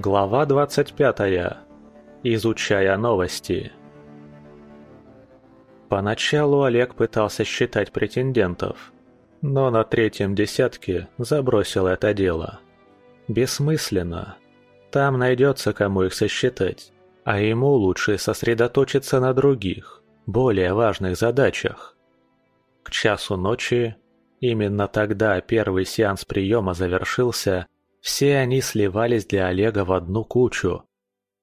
Глава 25. Изучая новости. Поначалу Олег пытался считать претендентов, но на третьем десятке забросил это дело. Бессмысленно. Там найдется, кому их сосчитать, а ему лучше сосредоточиться на других, более важных задачах. К часу ночи, именно тогда первый сеанс приема завершился – все они сливались для Олега в одну кучу.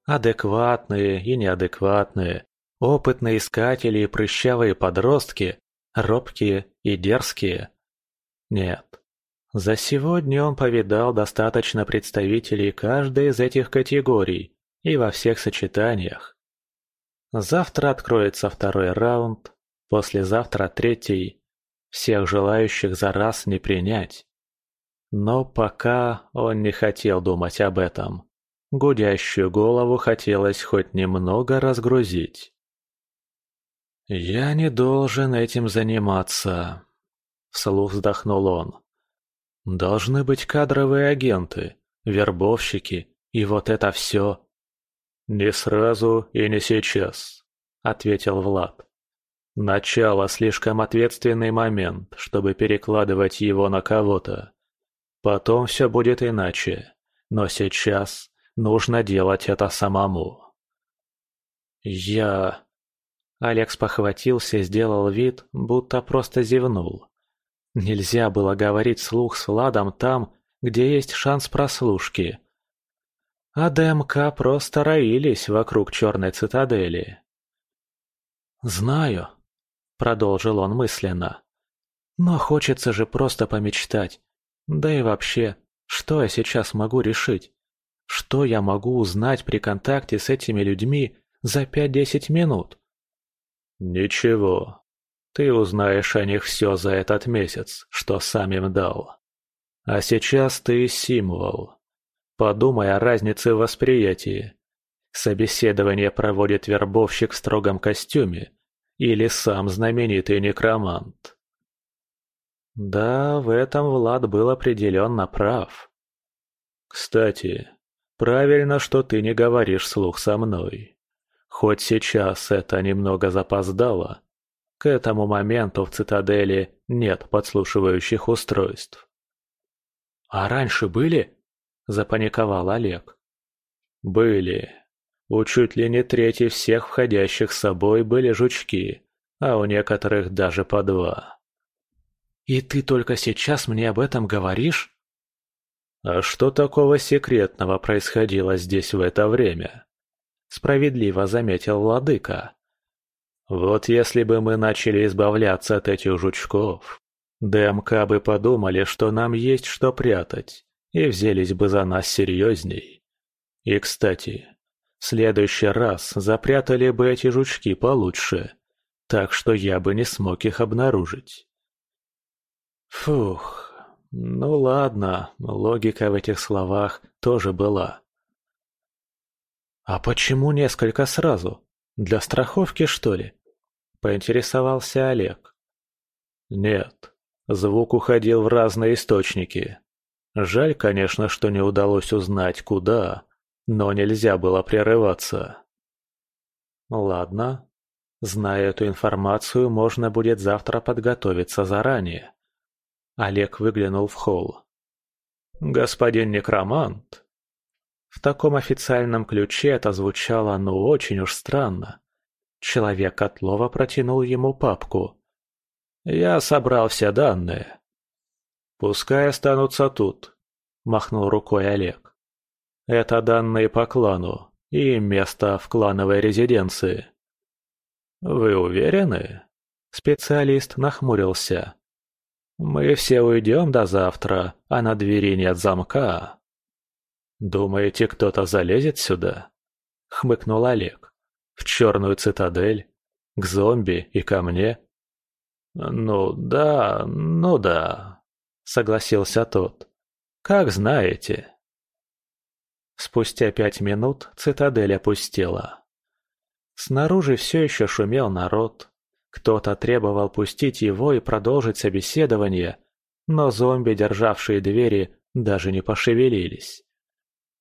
Адекватные и неадекватные, опытные искатели и прыщавые подростки, робкие и дерзкие. Нет. За сегодня он повидал достаточно представителей каждой из этих категорий и во всех сочетаниях. Завтра откроется второй раунд, послезавтра третий. Всех желающих за раз не принять. Но пока он не хотел думать об этом. Гудящую голову хотелось хоть немного разгрузить. «Я не должен этим заниматься», — вслух вздохнул он. «Должны быть кадровые агенты, вербовщики и вот это все». «Не сразу и не сейчас», — ответил Влад. «Начало слишком ответственный момент, чтобы перекладывать его на кого-то. Потом все будет иначе, но сейчас нужно делать это самому. Я... Алекс похватился и сделал вид, будто просто зевнул. Нельзя было говорить слух с Владом там, где есть шанс прослушки. А ДМК просто роились вокруг черной цитадели. «Знаю», — продолжил он мысленно. «Но хочется же просто помечтать, да и вообще, что я сейчас могу решить? Что я могу узнать при контакте с этими людьми за 5-10 минут? Ничего. Ты узнаешь о них все за этот месяц, что сам им дал. А сейчас ты символ. Подумай о разнице в восприятии. Собеседование проводит вербовщик в строгом костюме или сам знаменитый некромант. Да, в этом Влад был определенно прав. Кстати, правильно, что ты не говоришь слух со мной. Хоть сейчас это немного запоздало, к этому моменту в цитадели нет подслушивающих устройств. «А раньше были?» – запаниковал Олег. «Были. У чуть ли не трети всех входящих с собой были жучки, а у некоторых даже по два». И ты только сейчас мне об этом говоришь? А что такого секретного происходило здесь в это время? Справедливо заметил владыка. Вот если бы мы начали избавляться от этих жучков, ДМК бы подумали, что нам есть что прятать, и взялись бы за нас серьезней. И, кстати, в следующий раз запрятали бы эти жучки получше, так что я бы не смог их обнаружить. Фух, ну ладно, логика в этих словах тоже была. «А почему несколько сразу? Для страховки, что ли?» – поинтересовался Олег. «Нет, звук уходил в разные источники. Жаль, конечно, что не удалось узнать, куда, но нельзя было прерываться». «Ладно. Зная эту информацию, можно будет завтра подготовиться заранее. Олег выглянул в холл. «Господин некромант?» В таком официальном ключе это звучало ну очень уж странно. Человек от Лова протянул ему папку. «Я собрал все данные». «Пускай останутся тут», — махнул рукой Олег. «Это данные по клану и место в клановой резиденции». «Вы уверены?» Специалист нахмурился. Мы все уйдем до завтра, а на двери нет замка. Думаете, кто-то залезет сюда? Хмыкнул Олег. В черную цитадель? К зомби и ко мне? Ну да, ну да, согласился тот. Как знаете. Спустя пять минут цитадель опустела. Снаружи все еще шумел народ, кто-то требовал пустить его и продолжить собеседование, но зомби, державшие двери, даже не пошевелились.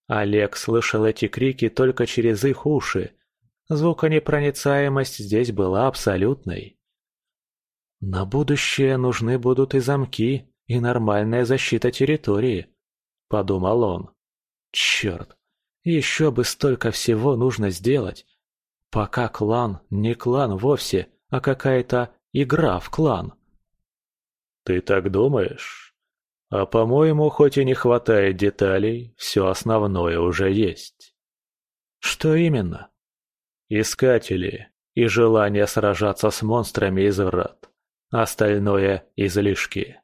Олег слышал эти крики только через их уши. Звуконепроницаемость здесь была абсолютной. На будущее нужны будут и замки, и нормальная защита территории, подумал он. Черт, еще бы столько всего нужно сделать. Пока клан не клан вовсе, а какая-то игра в клан. Ты так думаешь? А по-моему, хоть и не хватает деталей, все основное уже есть. Что именно? Искатели и желание сражаться с монстрами из врат. Остальное – излишки.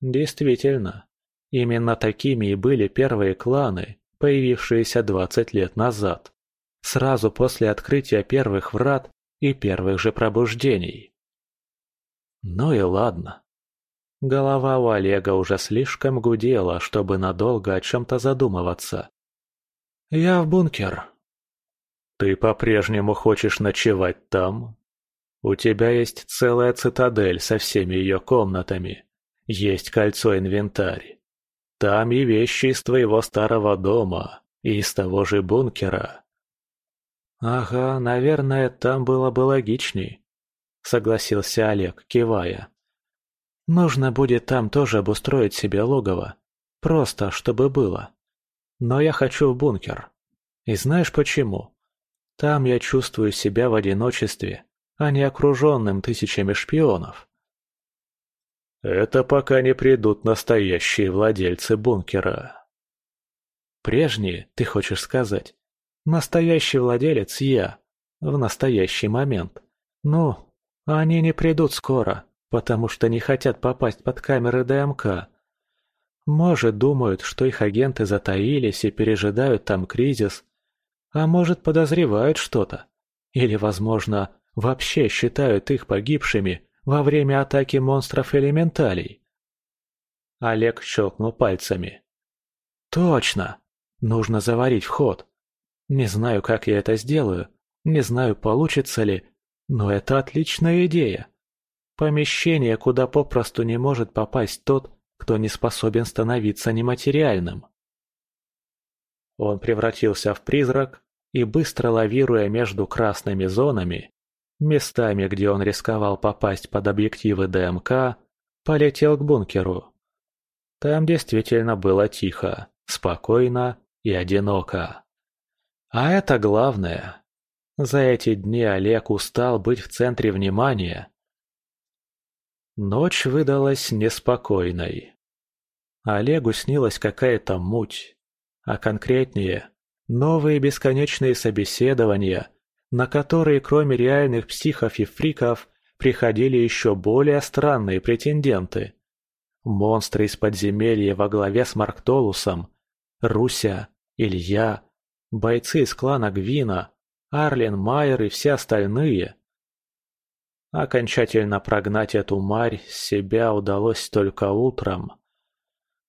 Действительно, именно такими и были первые кланы, появившиеся 20 лет назад, сразу после открытия первых врат и первых же пробуждений. Ну и ладно. Голова у Олега уже слишком гудела, чтобы надолго о чем-то задумываться. «Я в бункер». «Ты по-прежнему хочешь ночевать там?» У тебя есть целая цитадель со всеми ее комнатами. Есть кольцо-инвентарь. Там и вещи из твоего старого дома, и из того же бункера. Ага, наверное, там было бы логичней, согласился Олег, кивая. Нужно будет там тоже обустроить себе логово. Просто, чтобы было. Но я хочу в бункер. И знаешь почему? Там я чувствую себя в одиночестве а не окруженным тысячами шпионов. Это пока не придут настоящие владельцы бункера. Прежние, ты хочешь сказать? Настоящий владелец я, в настоящий момент. Ну, они не придут скоро, потому что не хотят попасть под камеры ДМК. Может, думают, что их агенты затаились и пережидают там кризис, а может, подозревают что-то. Или, возможно, вообще считают их погибшими во время атаки монстров-элементалей. Олег щелкнул пальцами. «Точно! Нужно заварить вход. Не знаю, как я это сделаю, не знаю, получится ли, но это отличная идея. Помещение, куда попросту не может попасть тот, кто не способен становиться нематериальным». Он превратился в призрак и, быстро лавируя между красными зонами, местами, где он рисковал попасть под объективы ДМК, полетел к бункеру. Там действительно было тихо, спокойно и одиноко. А это главное. За эти дни Олег устал быть в центре внимания. Ночь выдалась неспокойной. Олегу снилась какая-то муть, а конкретнее – новые бесконечные собеседования – на которые кроме реальных психов и фриков приходили еще более странные претенденты. Монстры из подземелья во главе с Марктолусом, Руся, Илья, бойцы из клана Гвина, Арлен Майер и все остальные. Окончательно прогнать эту марь с себя удалось только утром.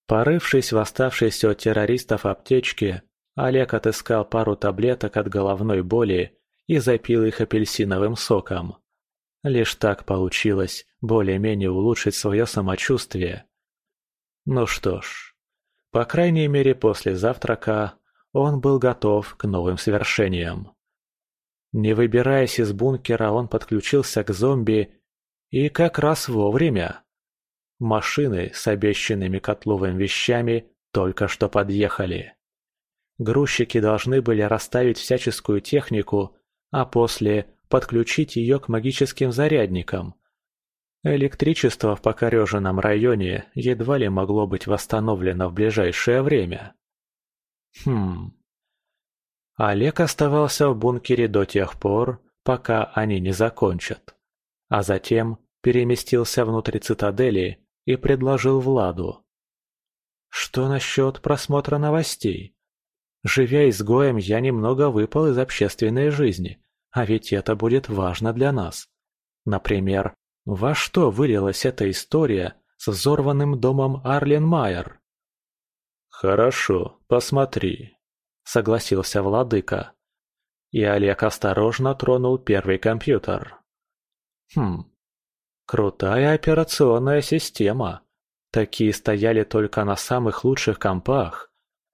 Порывшись в оставшейся от террористов аптечке, Олег отыскал пару таблеток от головной боли и запил их апельсиновым соком. Лишь так получилось более-менее улучшить свое самочувствие. Ну что ж, по крайней мере после завтрака он был готов к новым свершениям. Не выбираясь из бункера, он подключился к зомби и как раз вовремя. Машины с обещанными котловым вещами только что подъехали. Грузчики должны были расставить всяческую технику а после подключить ее к магическим зарядникам. Электричество в покореженном районе едва ли могло быть восстановлено в ближайшее время. Хм. Олег оставался в бункере до тех пор, пока они не закончат. А затем переместился внутрь цитадели и предложил Владу. Что насчет просмотра новостей? Живя изгоем, я немного выпал из общественной жизни, а ведь это будет важно для нас. Например, во что вылилась эта история с взорванным домом Арлен Майер? «Хорошо, посмотри», — согласился владыка. И Олег осторожно тронул первый компьютер. Хм, крутая операционная система. Такие стояли только на самых лучших компах.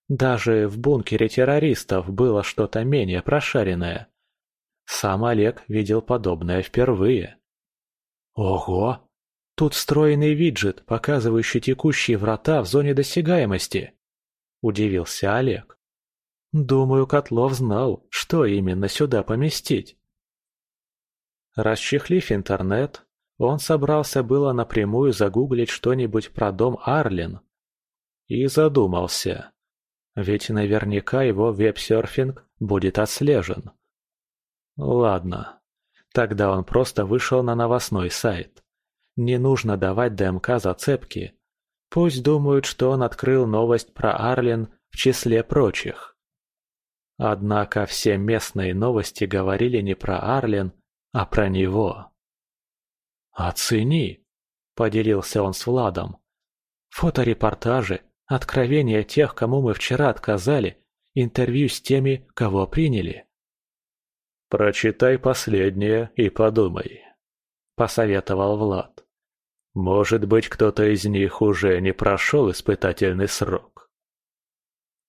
Даже в бункере террористов было что-то менее прошаренное. Сам Олег видел подобное впервые. Ого! Тут встроенный виджет, показывающий текущие врата в зоне досягаемости. Удивился Олег. Думаю, Котлов знал, что именно сюда поместить. Расчехлив интернет, он собрался было напрямую загуглить что-нибудь про дом Арлин. И задумался. Ведь наверняка его веб-серфинг будет отслежен. Ладно, тогда он просто вышел на новостной сайт. Не нужно давать ДМК зацепки. Пусть думают, что он открыл новость про Арлин в числе прочих. Однако все местные новости говорили не про Арлин, а про него. «Оцени!» – поделился он с Владом. «Фоторепортажи, откровения тех, кому мы вчера отказали, интервью с теми, кого приняли». «Прочитай последнее и подумай», – посоветовал Влад. «Может быть, кто-то из них уже не прошел испытательный срок».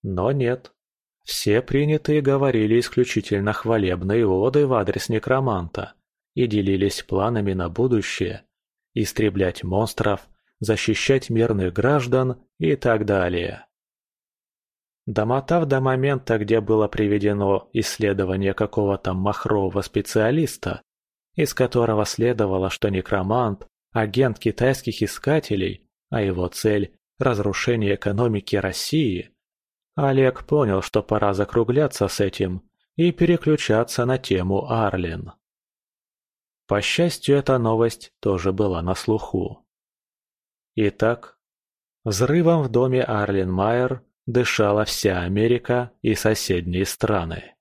Но нет. Все принятые говорили исключительно хвалебные оды в адрес некроманта и делились планами на будущее – истреблять монстров, защищать мирных граждан и так далее. Домотав до момента, где было приведено исследование какого-то махрового специалиста, из которого следовало, что некромант – агент китайских искателей, а его цель – разрушение экономики России – Олег понял, что пора закругляться с этим и переключаться на тему Арлин. По счастью, эта новость тоже была на слуху. Итак, взрывом в доме Арлин Майер дышала вся Америка и соседние страны.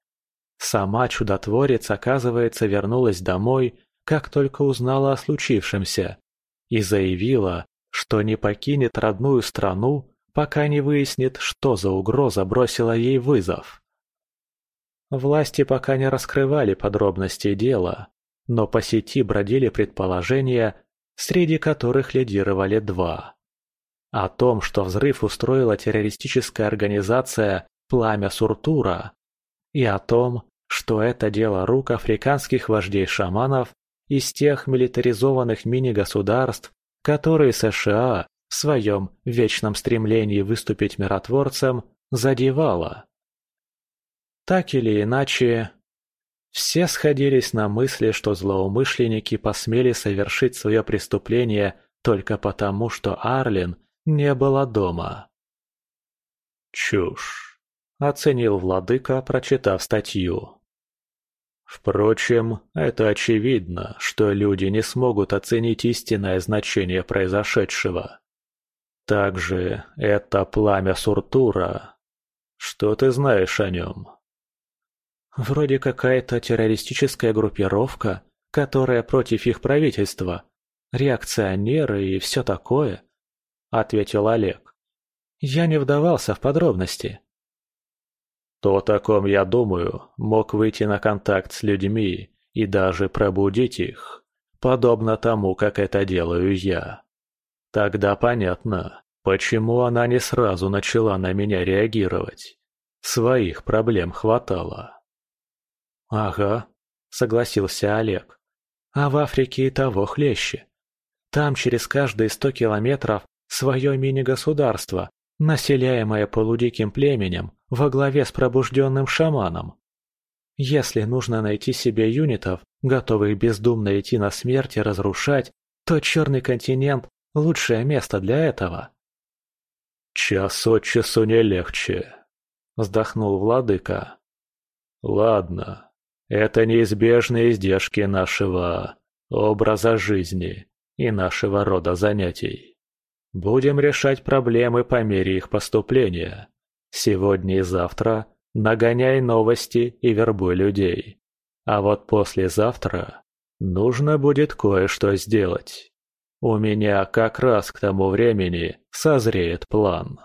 Сама чудотворец, оказывается, вернулась домой, как только узнала о случившемся, и заявила, что не покинет родную страну пока не выяснит, что за угроза бросила ей вызов. Власти пока не раскрывали подробности дела, но по сети бродили предположения, среди которых лидировали два. О том, что взрыв устроила террористическая организация «Пламя Суртура», и о том, что это дело рук африканских вождей-шаманов из тех милитаризованных мини-государств, которые США в своем вечном стремлении выступить миротворцем задевала. Так или иначе, все сходились на мысли, что злоумышленники посмели совершить свое преступление только потому, что Арлин не была дома. «Чушь», — оценил владыка, прочитав статью. Впрочем, это очевидно, что люди не смогут оценить истинное значение произошедшего. Также это пламя Суртура. Что ты знаешь о нем? Вроде какая-то террористическая группировка, которая против их правительства. Реакционеры и все такое, — ответил Олег. Я не вдавался в подробности. То, о ком я думаю, мог выйти на контакт с людьми и даже пробудить их, подобно тому, как это делаю я. Тогда понятно, почему она не сразу начала на меня реагировать. Своих проблем хватало. «Ага», — согласился Олег. «А в Африке и того хлеще. Там через каждые сто километров свое мини-государство, населяемое полудиким племенем во главе с пробужденным шаманом. Если нужно найти себе юнитов, готовых бездумно идти на смерть и разрушать, то Черный континент лучшее место для этого. «Час от часу не легче», — вздохнул владыка. «Ладно, это неизбежные издержки нашего образа жизни и нашего рода занятий. Будем решать проблемы по мере их поступления. Сегодня и завтра нагоняй новости и вербуй людей. А вот послезавтра нужно будет кое-что сделать». У меня как раз к тому времени созреет план.